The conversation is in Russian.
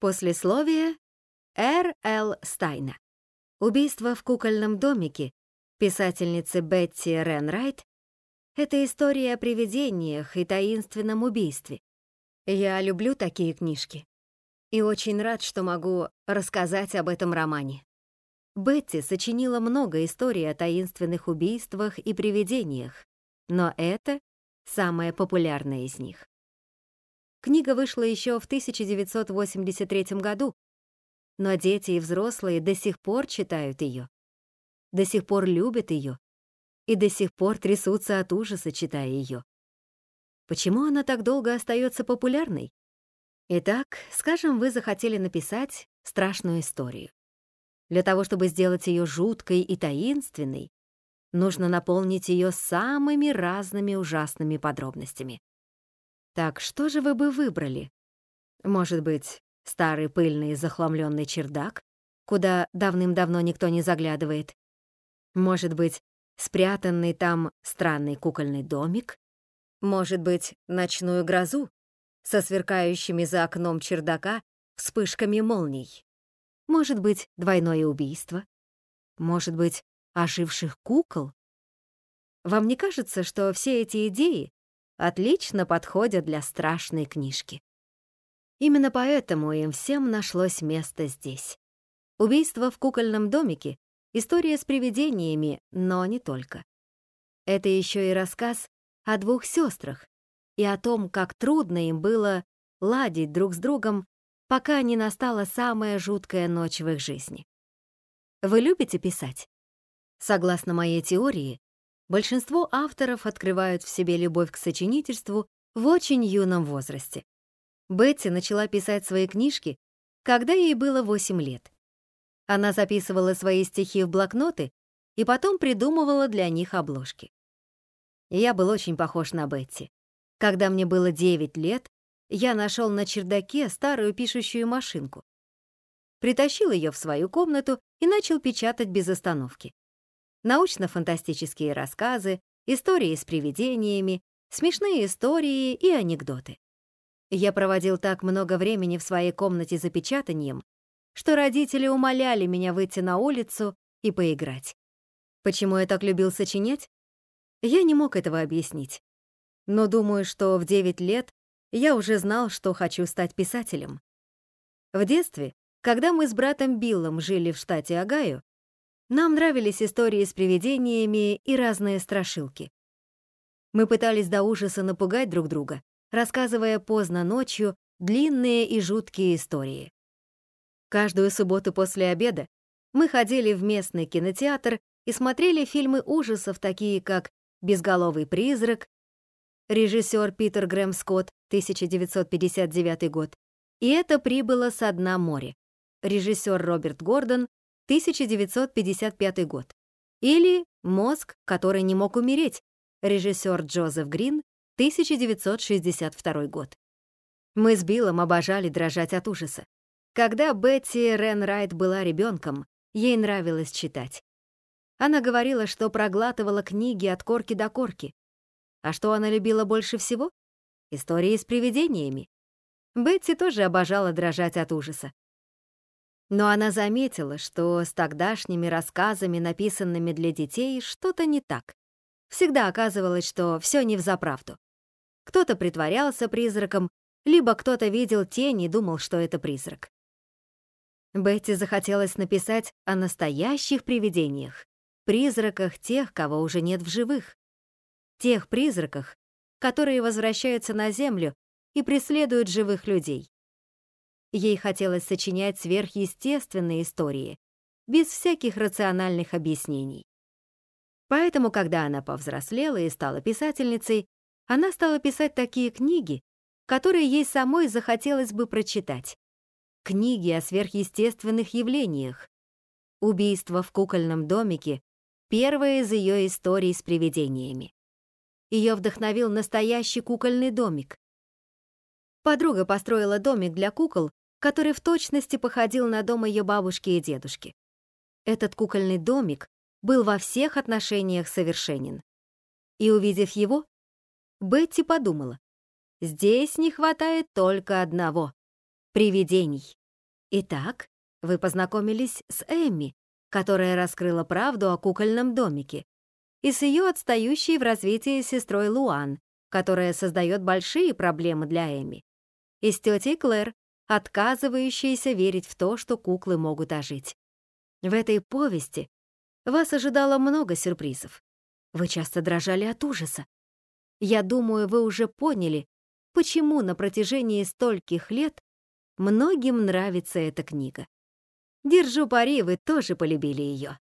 Послесловие Р. Л. Стайна. Убийство в кукольном домике писательницы Бетти Ренрайт — это история о привидениях и таинственном убийстве. Я люблю такие книжки и очень рад, что могу рассказать об этом романе. Бетти сочинила много историй о таинственных убийствах и привидениях, но это самая популярная из них. Книга вышла еще в 1983 году, но дети и взрослые до сих пор читают ее, до сих пор любят ее и до сих пор трясутся от ужаса, читая ее. Почему она так долго остается популярной? Итак, скажем, вы захотели написать страшную историю. Для того, чтобы сделать ее жуткой и таинственной, нужно наполнить ее самыми разными ужасными подробностями. Так что же вы бы выбрали? Может быть, старый пыльный захламленный чердак, куда давным-давно никто не заглядывает? Может быть, спрятанный там странный кукольный домик? Может быть, ночную грозу со сверкающими за окном чердака вспышками молний? Может быть, двойное убийство? Может быть, оживших кукол? Вам не кажется, что все эти идеи отлично подходят для страшной книжки. Именно поэтому им всем нашлось место здесь. Убийство в кукольном домике — история с привидениями, но не только. Это еще и рассказ о двух сестрах и о том, как трудно им было ладить друг с другом, пока не настала самая жуткая ночь в их жизни. Вы любите писать? Согласно моей теории, большинство авторов открывают в себе любовь к сочинительству в очень юном возрасте. Бетти начала писать свои книжки, когда ей было 8 лет. Она записывала свои стихи в блокноты и потом придумывала для них обложки. Я был очень похож на Бетти. Когда мне было 9 лет, я нашел на чердаке старую пишущую машинку. Притащил ее в свою комнату и начал печатать без остановки научно-фантастические рассказы, истории с привидениями, смешные истории и анекдоты. Я проводил так много времени в своей комнате за печатанием, что родители умоляли меня выйти на улицу и поиграть. Почему я так любил сочинять? Я не мог этого объяснить. Но думаю, что в 9 лет я уже знал, что хочу стать писателем. В детстве, когда мы с братом Биллом жили в штате Огайо, нам нравились истории с привидениями и разные страшилки. Мы пытались до ужаса напугать друг друга, рассказывая поздно ночью длинные и жуткие истории. Каждую субботу после обеда мы ходили в местный кинотеатр и смотрели фильмы ужасов, такие как «Безголовый призрак», режиссер Питер Грэм Скотт, 1959 год, и это прибыло со дна моря, режиссер Роберт Гордон, 1955 год. Или «Мозг, который не мог умереть», режиссер Джозеф Грин, 1962 год. Мы с Биллом обожали дрожать от ужаса. Когда Бетти Ренрайт была ребенком, ей нравилось читать. Она говорила, что проглатывала книги от корки до корки. А что она любила больше всего? Истории с привидениями. Бетти тоже обожала дрожать от ужаса. Но она заметила, что с тогдашними рассказами, написанными для детей, что-то не так. Всегда оказывалось, что все не взаправду. Кто-то притворялся призраком, либо кто-то видел тень и думал, что это призрак. Бетти захотелось написать о настоящих привидениях, призраках тех, кого уже нет в живых. Тех призраках, которые возвращаются на Землю и преследуют живых людей. Ей хотелось сочинять сверхъестественные истории, без всяких рациональных объяснений. Поэтому, когда она повзрослела и стала писательницей, она стала писать такие книги, которые ей самой захотелось бы прочитать. Книги о сверхъестественных явлениях. Убийство в кукольном домике — первая из ее историй с привидениями. Ее вдохновил настоящий кукольный домик. Подруга построила домик для кукол который в точности походил на дом ее бабушки и дедушки. Этот кукольный домик был во всех отношениях совершенен. И увидев его, Бетти подумала, здесь не хватает только одного — привидений. Итак, вы познакомились с Эмми, которая раскрыла правду о кукольном домике, и с ее отстающей в развитии сестрой Луан, которая создает большие проблемы для Эми, и с тетей Клэр, отказывающейся верить в то, что куклы могут ожить. В этой повести вас ожидало много сюрпризов. Вы часто дрожали от ужаса. Я думаю, вы уже поняли, почему на протяжении стольких лет многим нравится эта книга. Держу пари, вы тоже полюбили ее.